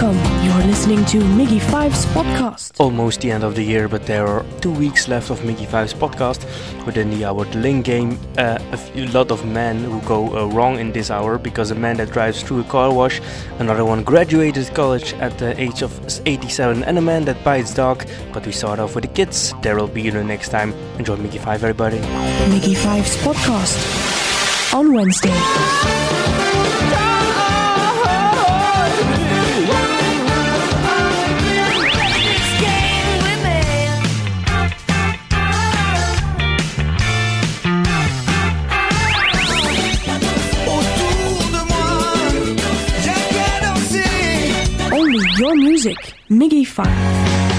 Welcome. You're listening to Miggy Five's podcast. Almost the end of the year, but there are two weeks left of Miggy Five's podcast. Within the hour, the Link game, uh, a few, lot of men who go uh, wrong in this hour because a man that drives through a car wash, another one graduated college at the age of 87, and a man that bites dog. But we start off with the kids. There will be you next time. Enjoy Miggy Five, everybody. Miggy Five's podcast on Wednesday. Miggy Five.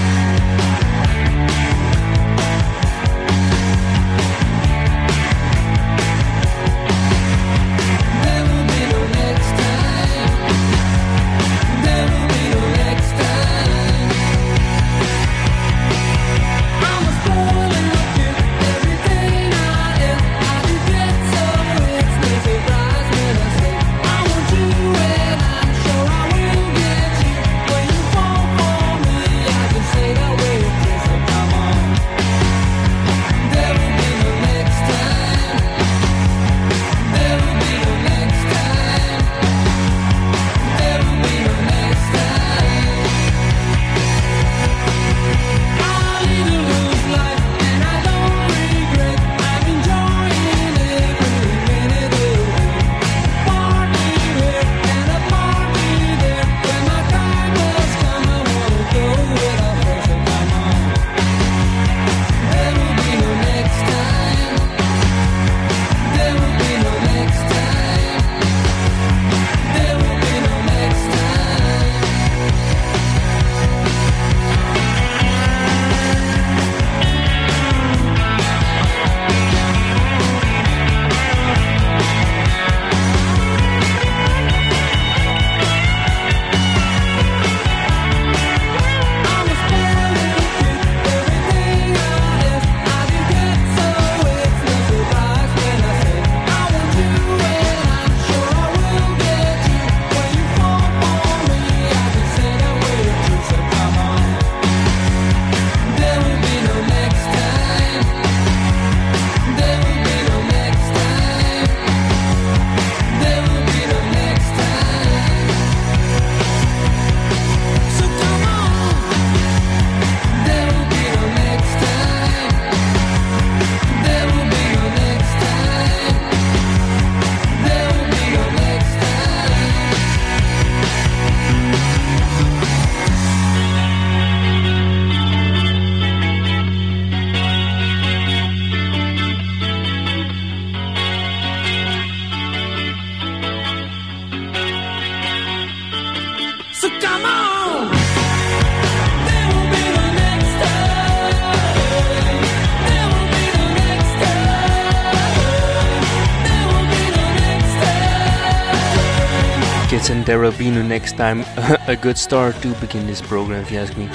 There will be no next time. a good start to begin this program, if you ask me.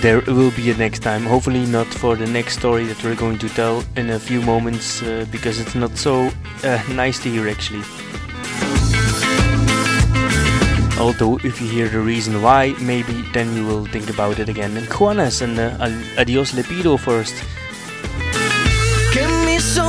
There will be a next time. Hopefully, not for the next story that we're going to tell in a few moments, uh, because it's not so uh, nice to hear actually. Although, if you hear the reason why, maybe then you will think about it again. And Juanes and uh, A Dios le pido first.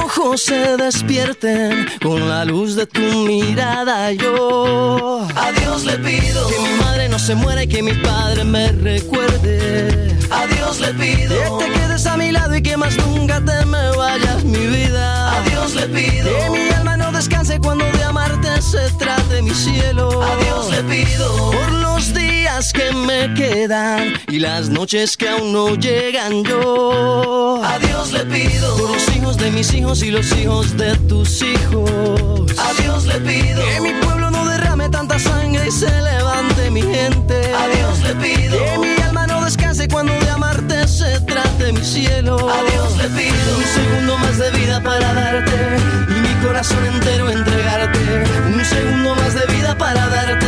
Ojos se despierten con la luz de tu mirada. Yo a Dios le pido que mi madre no se muera y que mi padre me recuerde. A Dios le pido que te quedes a mi lado y que más nunca te me vayas, mi vida. A Dios le pido que mi alma descanse cuando de amarte se trate mi cielo. A Dios le pido por los días que me quedan y las noches que aún no llegan. Yo a Dios le pido por los hijos de mis hijos y los hijos de tus hijos. A Dios le pido que mi pueblo no derrame tanta sangre y se levante mi gente. A Dios le pido que mi alma no descanse cuando de amarte se trate mi cielo. A Dios le pido un segundo más de vida para darte corazón entero entregarte. Un segundo más de vida para darte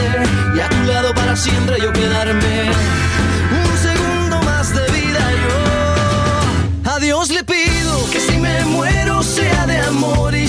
y a tu lado para siempre yo quedarme.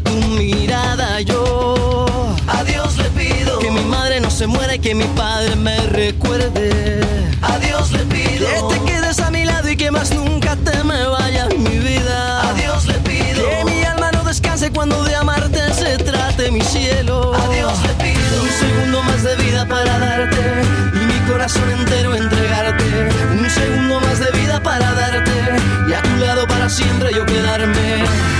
De tu mirada. Yo a Dios le pido que mi madre no se muera y que mi padre me recuerde. A Dios le pido que te quedes a mi lado y que más nunca te me vayas mi vida. A Dios le pido que mi alma no descanse cuando de amarte se trate mi cielo. A Dios le pido un segundo más de vida para darte y mi corazón entero entregarte. Un segundo más de vida para darte y a tu lado para siempre yo quedarme.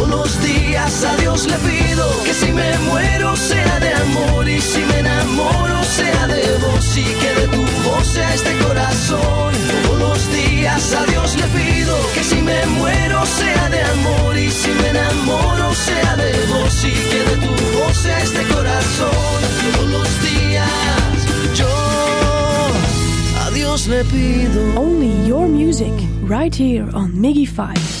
Los días a Dios le pido que si me muero sea de amor y si me enamoro sea de vos y que de tu voz sea este corazón. Todos los días a Dios le pido que si me muero sea de amor y si me enamoro sea de vos y que de tu voz sea este corazón. Todos los días yo a Dios le pido. Only your music, right here on Miggy 5.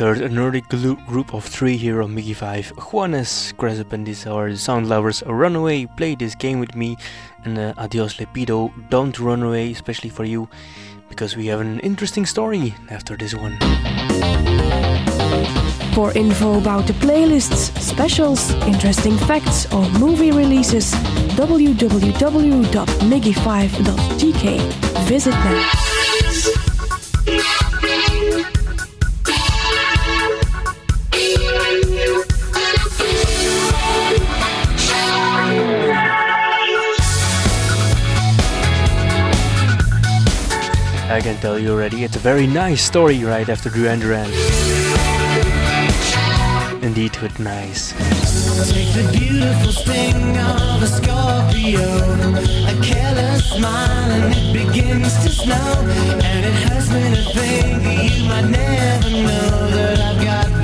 a Nordic group of three here on Miggy 5. Juanes, are the sound lovers. Run away, play this game with me, and uh, a Dios le pido, don't run away, especially for you, because we have an interesting story after this one. For info about the playlists, specials, interesting facts, or movie releases, www.miggy5.tk. Visit now. I can tell you already, it's a very nice story right after Duran Duran. Indeed, with nice. Take the beautiful sting of a a careless smile, and it begins to snow. And it you might never know that I've got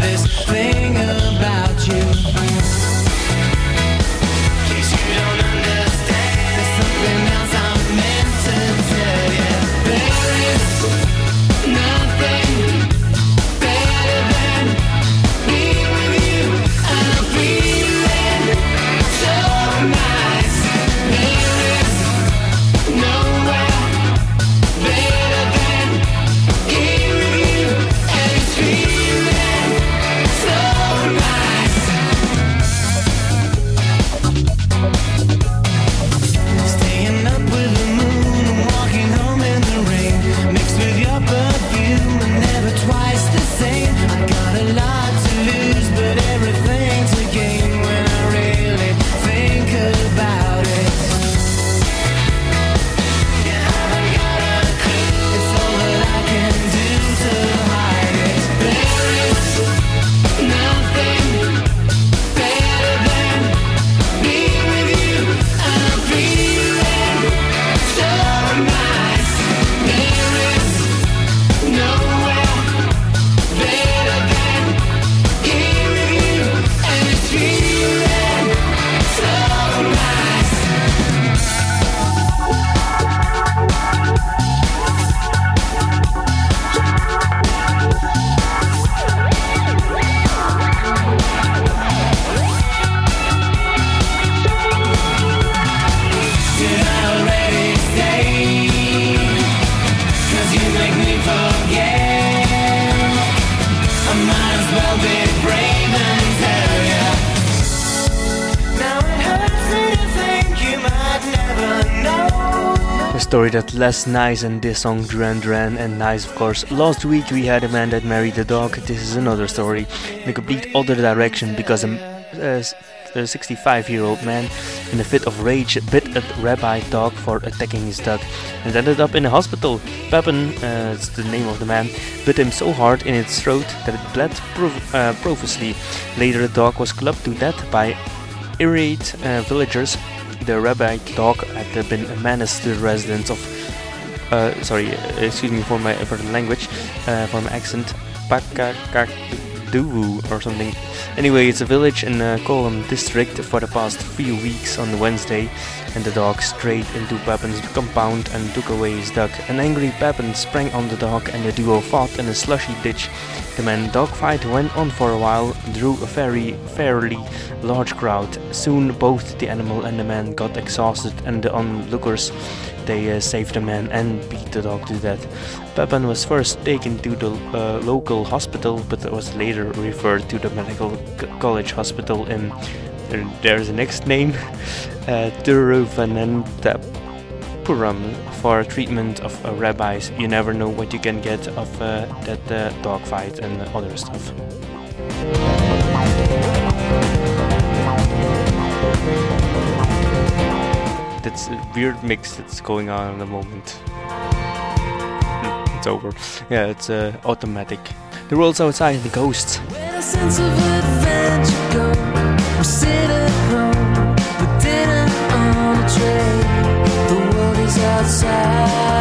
story that's less nice than this song Duran Duran and nice of course. Last week we had a man that married a dog. This is another story in a complete other direction because a, a 65 year old man in a fit of rage bit a rabbi dog for attacking his dog and ended up in a hospital. Pepin, uh, is the name of the man, bit him so hard in its throat that it bled prof- uh, profusely. Later the dog was clubbed to death by irate uh, villagers the rabbi dog had been a menace to the residents of. Uh, sorry, uh, excuse me for my for the language, uh, for my accent. Pakakakduvu or something. Anyway, it's a village in uh, Kollam district for the past few weeks on Wednesday, and the dog strayed into Pepin's compound and took away his duck. An angry Pepin sprang on the dog, and the duo fought in a slushy ditch. The man dogfight went on for a while, drew a very fairly large crowd. Soon both the animal and the man got exhausted, and the onlookers they uh, saved the man and beat the dog to death. Pepin was first taken to the uh, local hospital, but was later referred to the medical college hospital in. there's the next name, uh, Puram for treatment of uh, rabies. You never know what you can get of uh, that uh, dogfight and other stuff. That's a weird mix that's going on at the moment. Hmm, it's over. Yeah, it's uh, automatic. The world's outside the ghosts. outside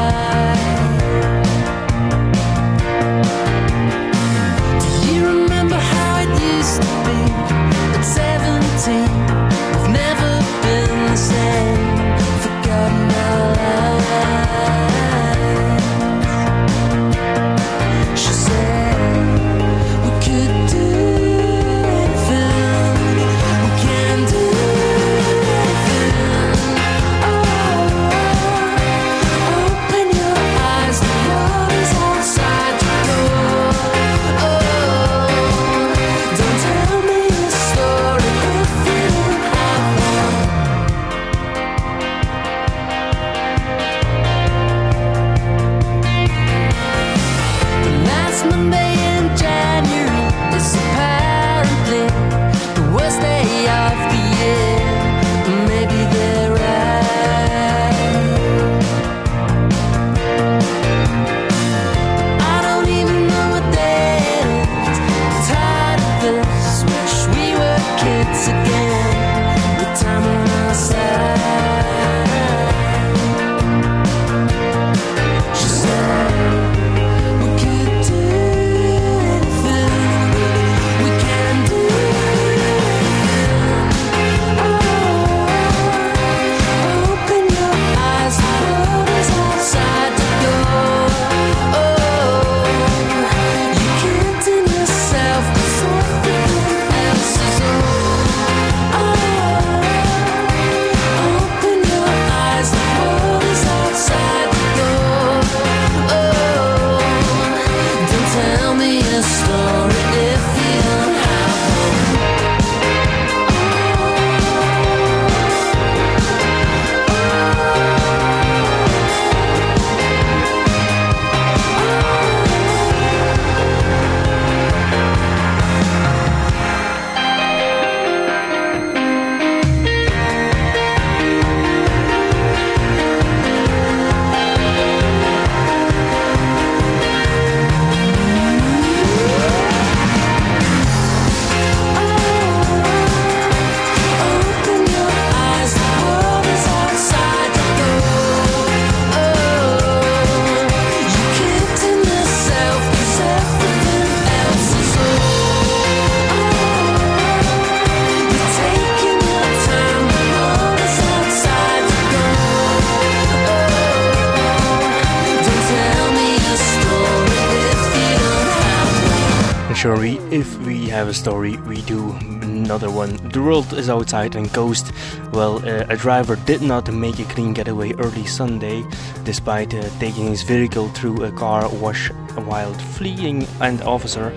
story, we do another one. The world is outside and ghost. Well, uh, a driver did not make a clean getaway early Sunday, despite uh, taking his vehicle through a car wash while fleeing an officer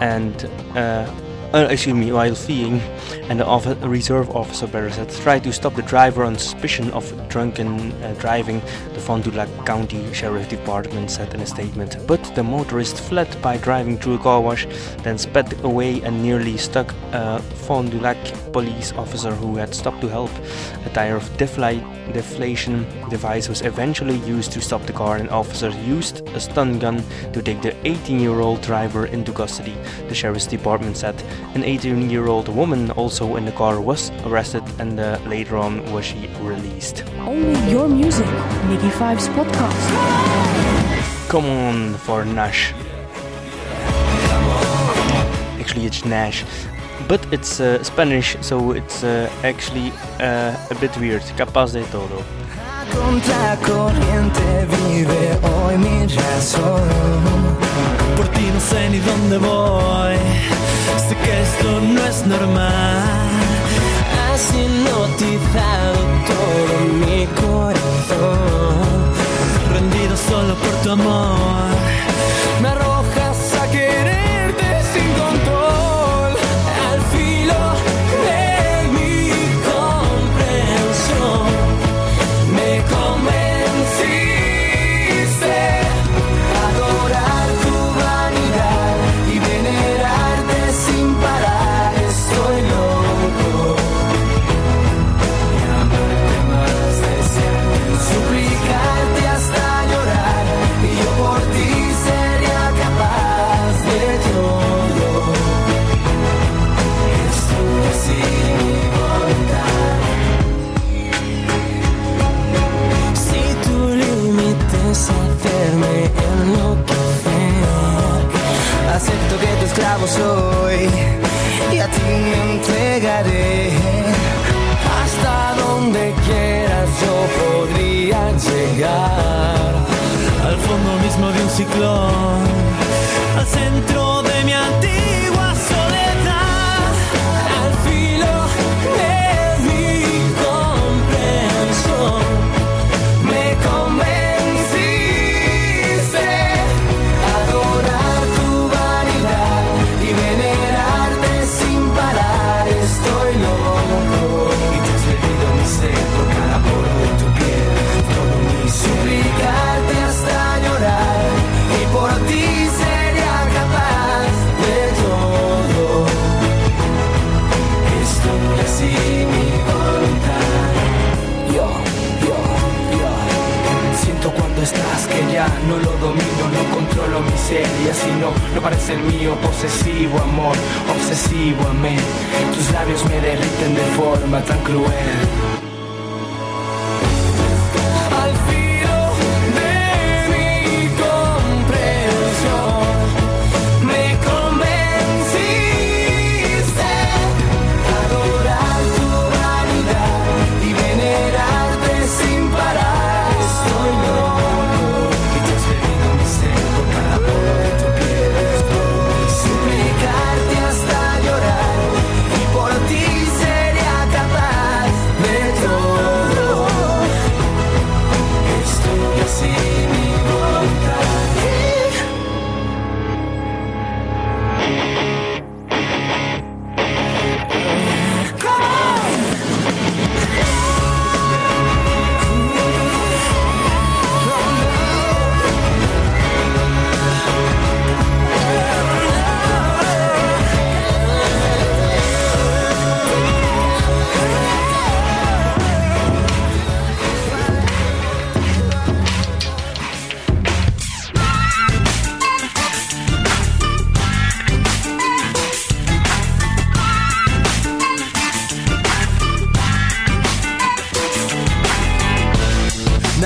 and uh, uh, excuse me, while fleeing, and the reserve officer said tried to stop the driver on suspicion of drunken uh, driving. The Fond du Lac County Sheriff Department said in a statement. But the motorist fled by driving through a car wash, then sped away and nearly stuck a Fond du Lac police officer who had stopped to help. A tire of defli- deflation device was eventually used to stop the car, and officers used a stun gun to take the 18-year-old driver into custody. The sheriff's department said an 18-year-old woman also in the car was arrested, and uh, later on was she released. Only your music, Miggy Five's podcast. Come on for Nash. Actually, it's Nash but it's uh, Spanish, so it's uh, actually uh, a bit weird. Capaz de todo. Contracorriente vive hoy mi razón. Al fondo mismo de un ciclón, al centro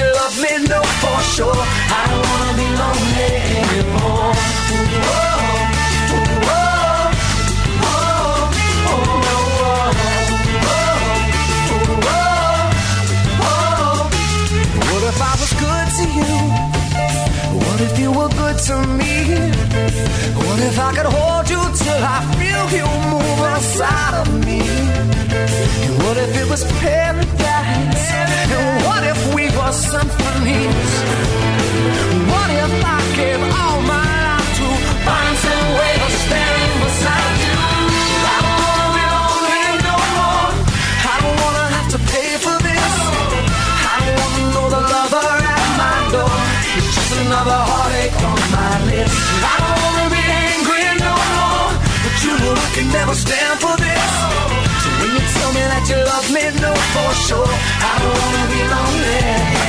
You love me, no for sure. I don't wanna be lonely anymore. Whoa, whoa, whoa, What if I was good to you? What if you were good to me? What if I could hold you till I feel you move inside of me? What if it was paradise? Were symphonies? What if I gave all my life to find some way to stand beside you? I don't wanna be lonely no more. I don't wanna have to pay for this. I don't wanna know the lover at my door. It's just another heartache on my list. I don't wanna be angry no more, but you know I can never stand for this. Sure. I don't wanna be lonely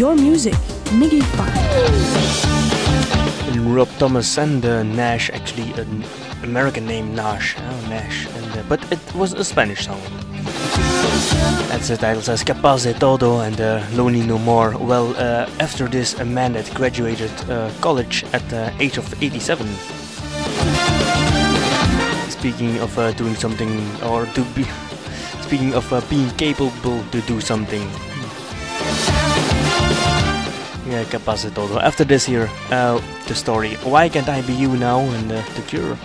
your music, Miggy 5. Rob Thomas and uh, Nash, actually an American name Nash, oh, Nash, and, uh, but it was a Spanish song. As the title says, Capaz de Todo and uh, Lonely No More. Well, uh, after this, a man that graduated uh, college at the age of 87. Speaking of uh, doing something, or to be, speaking of uh, being capable to do something. Yeah, de. After this here, uh, the story. Why can't I be you now? And uh, the cure.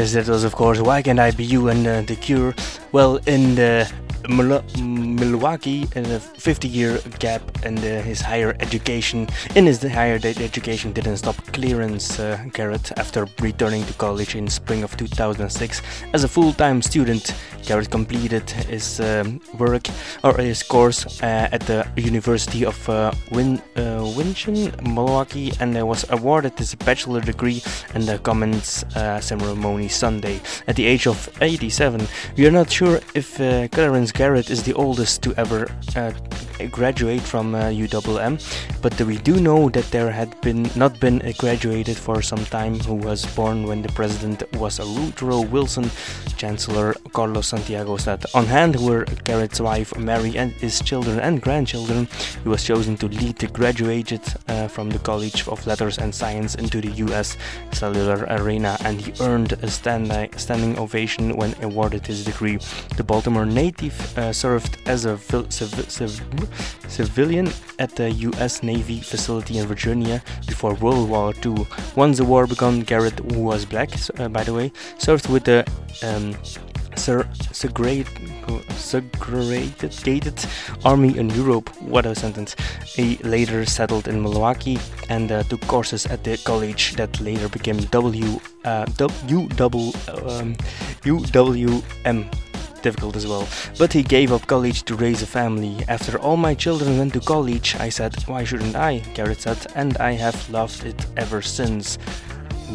Yes, that was of course Why Can't I Be You and uh, The Cure. Well, in the Milwaukee and a 50 year gap in the, his higher education. In his higher education, didn't stop Clarence uh, Garrett after returning to college in spring of 2006 as a full time student. Garrett completed his um, work or his course uh, at the University of uh, Win, uh, Milwaukee, and was awarded his bachelor degree in the Commons uh, ceremony Sunday at the age of 87. We are not sure if uh, Clarence Garrett is the oldest to ever uh, graduate from uh, UWM, but we do know that there had been not been a graduated for some time who was born when the president was a Woodrow Wilson. Chancellor Carlos Santiago said on hand were Garrett's wife Mary and his children and grandchildren. He was chosen to lead the graduated uh, from the College of Letters and Science into the U.S. Cellular Arena, and he earned a standing ovation when awarded his degree. The Baltimore native uh, served as a civ- civ- civilian at the U.S. Navy facility in Virginia before World War II. Once the war began, Garrett, who was black, uh, by the way, served with the um, segregated army in Europe. What a sentence. He later settled in Milwaukee and uh, took courses at the college that later became W uh, U, um, UWM difficult as well. But he gave up college to raise a family. After all my children went to college, I said, why shouldn't I? Garrett said, and I have loved it ever since.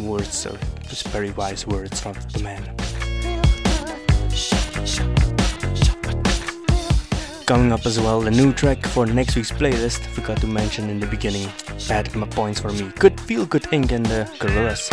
Words, are very wise words from the man. Coming up as well, a new track for next week's playlist. Forgot to mention in the beginning. Bad points for me. Good feel good ink and the Gorillaz.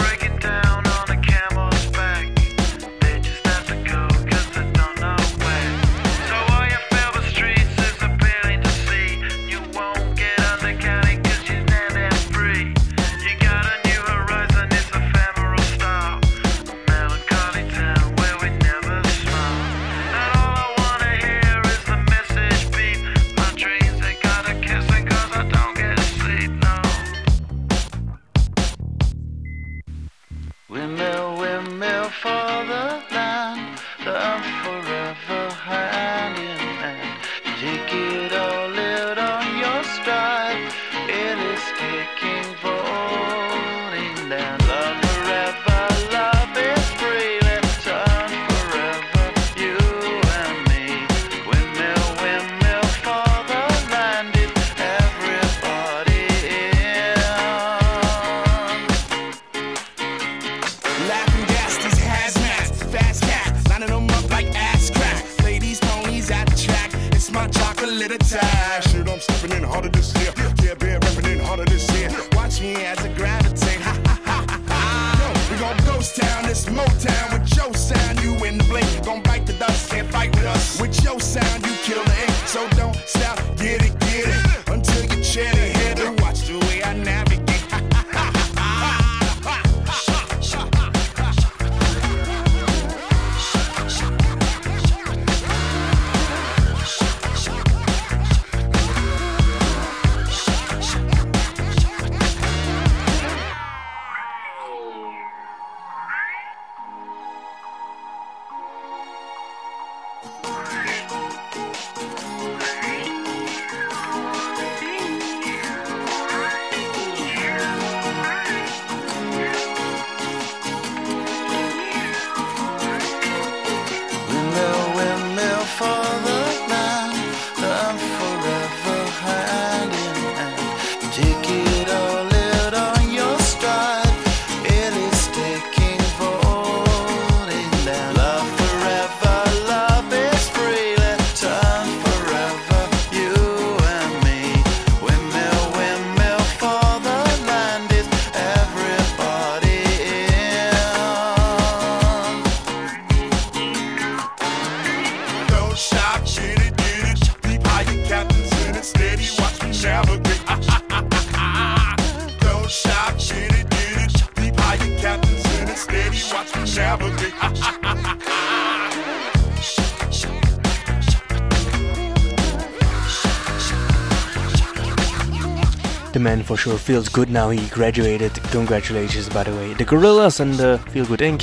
Man for sure feels good now he graduated. Congratulations, by the way. The Gorillas and the Feel Good Inc.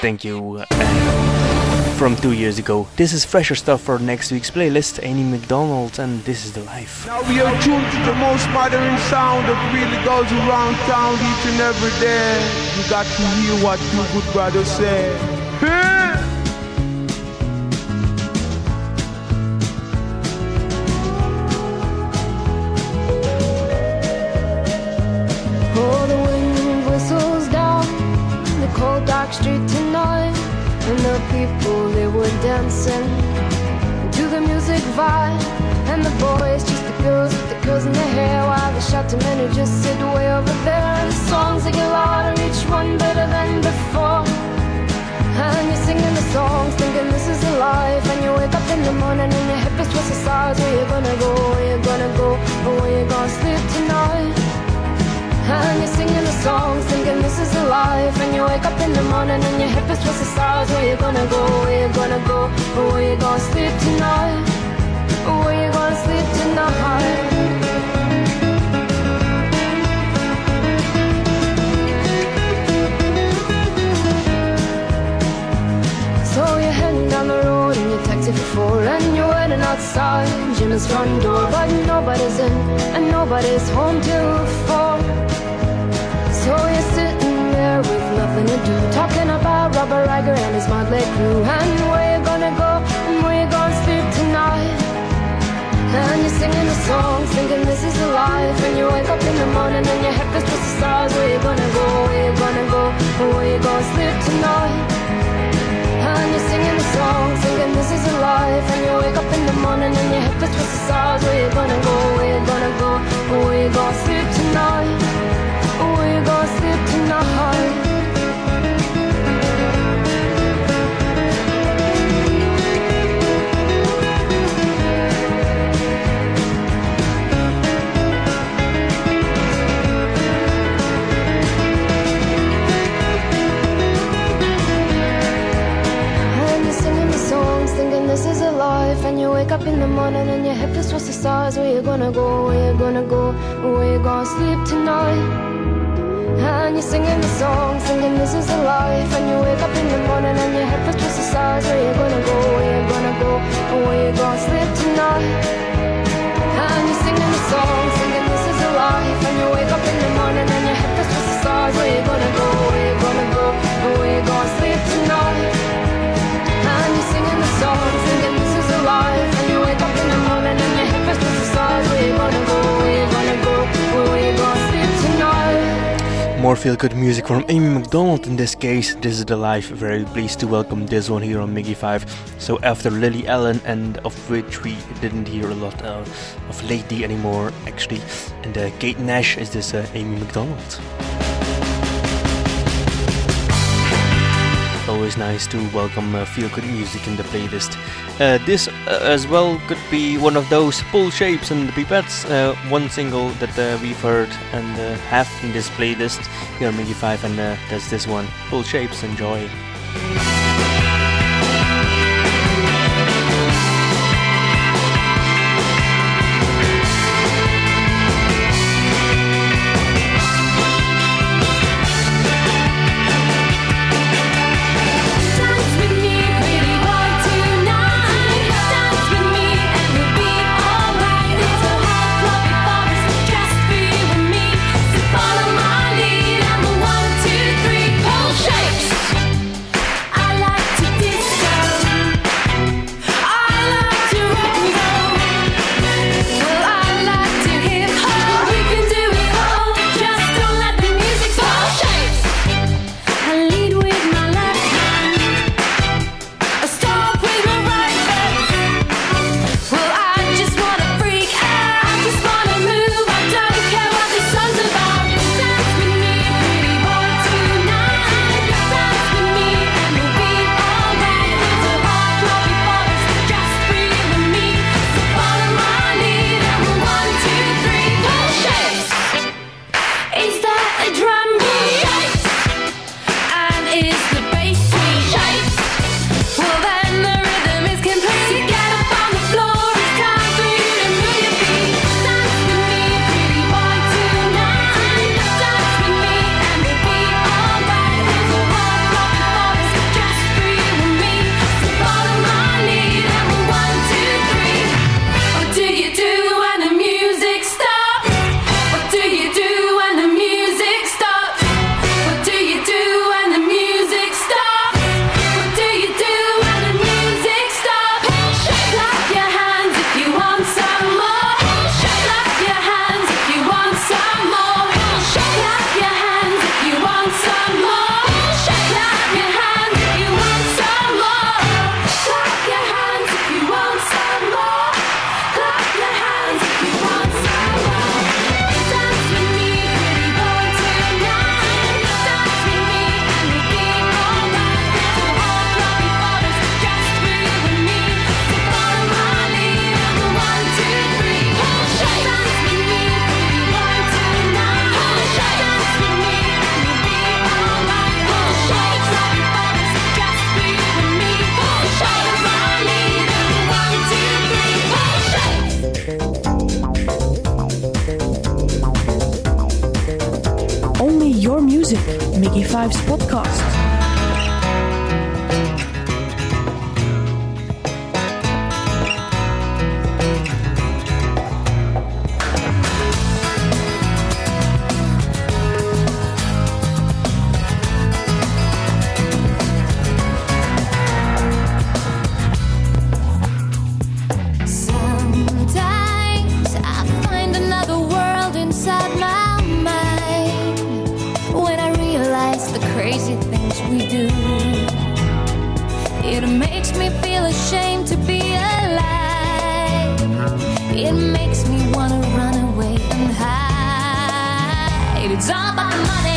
thank you. From two years ago. This is fresher stuff for next week's playlist. Amy McDonald, and this is the life. Now we are tuned to the most modern sound that really goes around town each and every day. You got to hear what you good brother say. Dancing To the music vibe. And the boys, just the girls with the girls in their hair. While the shouting men who just sit way over there. And the songs, they get louder, each one better than before. And you're singing the songs, thinking this is a life. And you wake up in the morning and your hip is twisted sides Where you gonna go, where you gonna go Or where you gonna sleep tonight and you're singing the songs, thinking this is a life. And you wake up in the morning and your hip is the stars. Where you gonna go, where you gonna go? Where you gonna sleep tonight? Where you gonna sleep tonight And outside. Jim's front door But nobody's in and nobody's home till four so you're sitting there with nothing to do Talking about Robert Riger and his motley crew. And where you gonna go? And where you gonna sleep tonight? And you're singing the songs thinking this is a life. And you wake up in the morning and your head feels just the stars. Where you gonna go, where you gonna go? Where you gonna sleep tonight singing thinking this is a life And you wake up in the morning and your head just the stars. Where you gonna go, where you gonna go? Where you gonna sleep tonight? We're gonna sleep tonight this is a life And you wake up in the morning and your head feels towards the stars Where you gonna go, where you gonna go Where you gonna sleep tonight. And you're singing the song, singing this is a life And you wake up in the morning and your head feels just the stars Where you gonna go, where you gonna go Where you gonna sleep tonight. And you're singing the song, singing this is a life And you wake up in the morning and your head feels just the stars Where you gonna go, where you gonna go where you gonna sleep tonight. And you're singing the song, more feel good music from Amy McDonald in this case. This is the life. Very pleased to welcome this one here on Miggy 5. So, after Lily Allen, and of which we didn't hear a lot of lately anymore, actually, and uh, Kate Nash is this uh, Amy McDonald. always nice to welcome uh, feel good music in the playlist. Uh, this uh, as well could be one of those pull shapes and the pipettes, uh, one single that uh, we've heard and uh, have in this playlist here on MIGY 5, and that's this one Pull Shapes. Enjoy. makes me wanna run away and hide. It's all about money.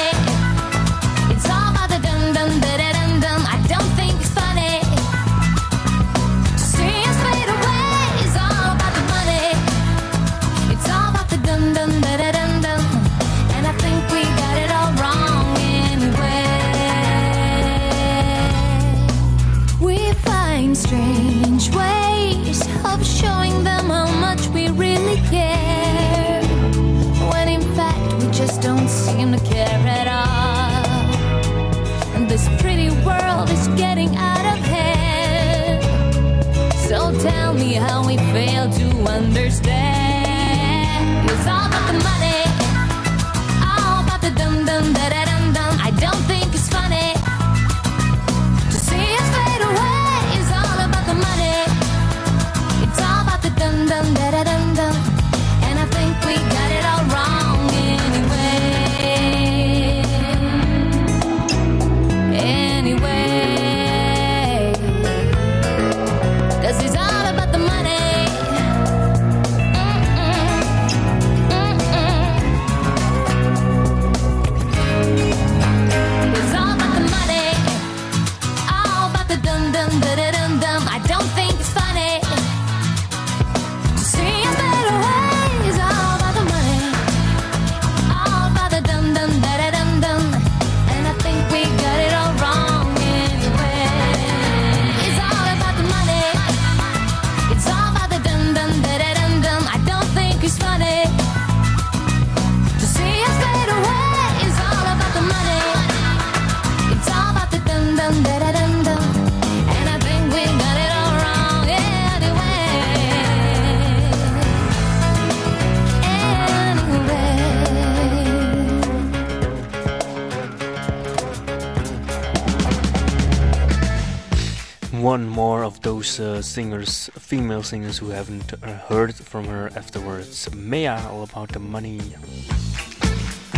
Those uh, singers, female singers who haven't uh, heard from her afterwards. Maya, all about the money.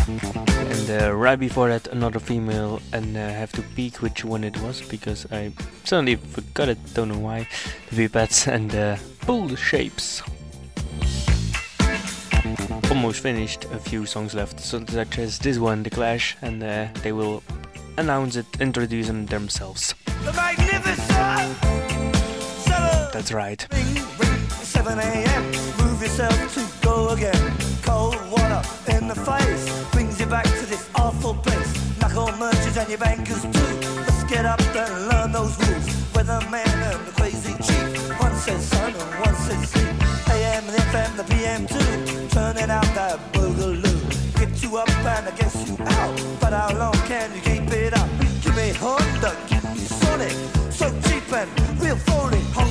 And uh, right before that, another female, and I uh, have to peek which one it was because I suddenly forgot it, don't know why. The V-Pads and uh, Bull Shapes. Almost finished, a few songs left, so such as this one, The Clash, and uh, they will announce it, introduce them themselves. The that's right. Ring, ring, 7 a.m. Move yourself to go again. Cold water in the face brings you back to this awful place. Knuckle merchants and your bankers too. Let's get up and learn those rules. Weatherman and the crazy chief. One says sun and one says sea. AM and FM, the PM too. Turning out that boogaloo. Get you up and I guess you out. But how long can you keep it up? Give me Honda, give me Sonic. So cheap and.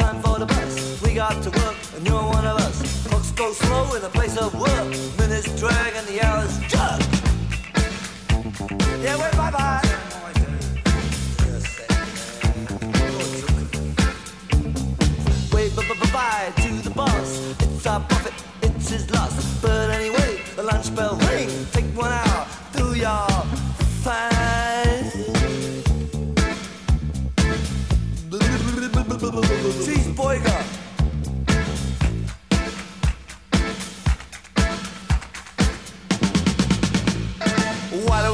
time for the bus. We got to work, and you're one of us. Clocks go slow in a place of work. Minutes drag and the hours jug. Yeah, wait, bye bye. Wait, bye bye bye to the boss. It's our profit, it's his loss. But anyway, the lunch bell ring. Take one hour, do your fine.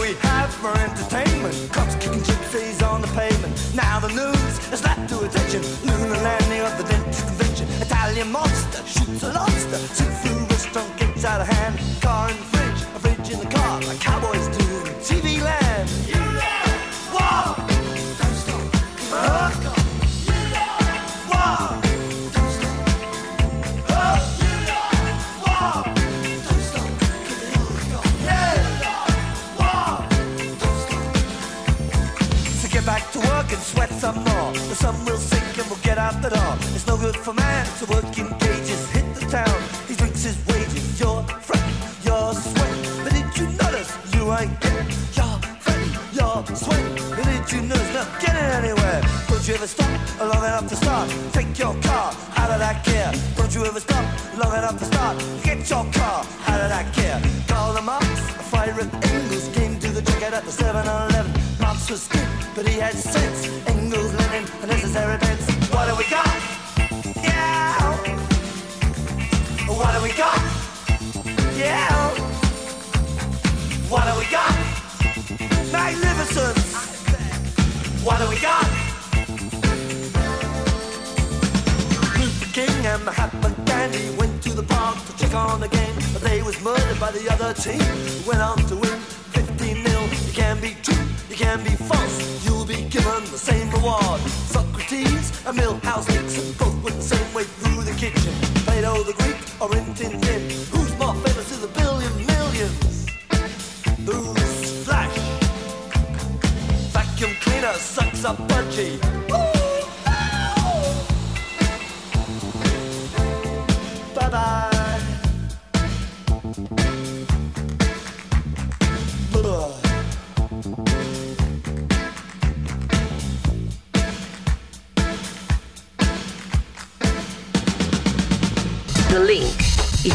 We have for entertainment? Cops kicking gypsies on the pavement. Now the news has led to attention. Lunar landing of the dentist convention. Italian monster shoots a lobster. Seafood restaurant gets out of hand. Car in the fridge, a fridge in the car. Like cowboys do in TV land. Sweat some more. The sun will sink and we'll get out the door. It's no good for man to work in cages. Hit the town, he drinks his wages. Your friend, your sweat. But did you notice you ain't getting your friend, your sweat? But did you notice not getting anywhere? Don't you ever stop long enough to start? Take your car out of that gear. Don't you ever stop long enough to start? Get your car out of that gear. Call the Marx, a fire at Engels came to the checkout at the 7-Eleven. Marx was good, but he had sense. Engels, Lenin, a necessary pence. What do we got? Yeah. What do we got? Yeah. What do we got? Magnificence. What do we got? Luther King and Mahatma Gandhi went to the park to check on the game, but they was murdered by the other team. Went on to win 15 nil. You can be true, you can be false. You'll be given the same reward. Socrates and Milhouse Nixon both went the same way through the kitchen. Plato the Greek or Rin Tin Tin. Who's more famous to the billion millions? Who's Flash? Vacuum cleaner sucks up budgie.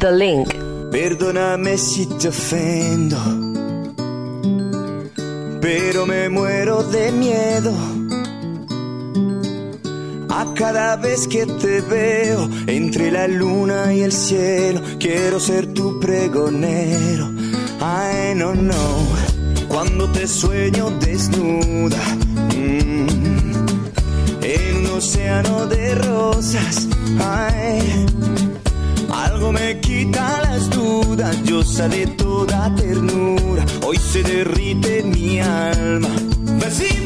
The link. Perdóname si te ofendo, pero me muero de miedo. A cada vez que te veo entre la luna y el cielo, quiero ser tu pregonero. I no know, cuando te sueño desnuda, mm, en un océano de rosas. Ay, me quita las dudas, yo de toda ternura, hoy se derrite mi alma. Vas-y,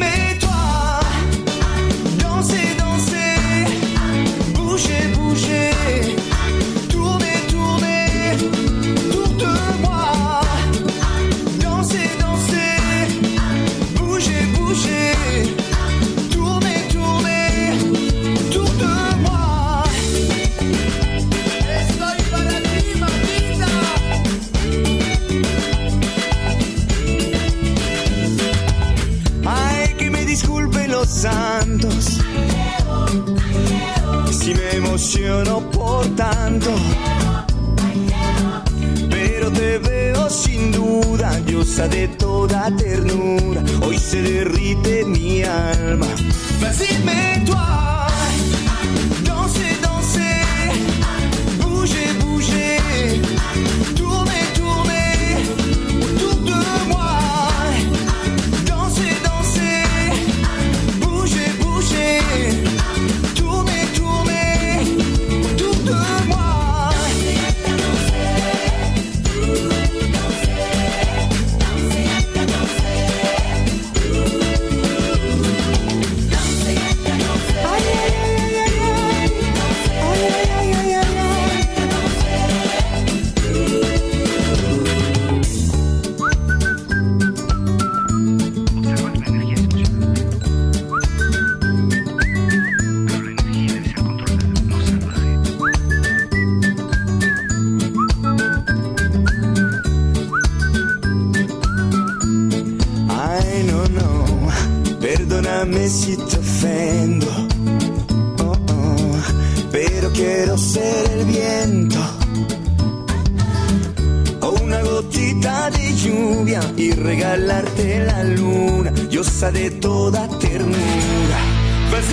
emociono por tanto. Pero te veo sin duda, diosa de toda ternura. Hoy se derrite mi alma. Dansez, Perdóname si te ofendo, oh, oh, pero quiero ser el viento. O una gotita de lluvia y regalarte la luna, diosa de toda ternura. Pues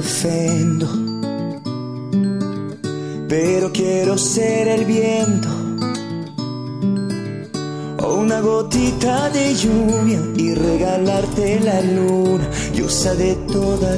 ofendo, pero quiero ser el viento o una gotita de lluvia y regalarte la luna, diosa de toda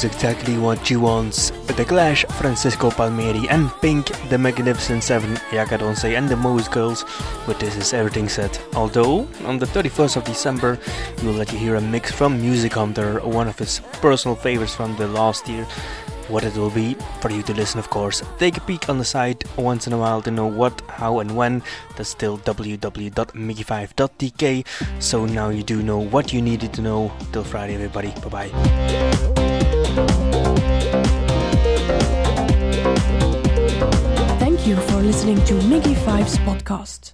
knows exactly what she wants. The Clash, Francisco Palmieri, and Pink, the Magnificent Seven, Donce, and the Moes Girls. But this is everything said. Although, on the 31st of December, we'll let you hear a mix from Music Hunter, one of his personal favorites from the last year what it will be for you to listen, of course. Take a peek on the site once in a while to know what, how, and when. That's still www.mickey5.tk. So now you do know what you needed to know. Till Friday, everybody. Bye bye. Thank you for listening to Miggy Five's podcast.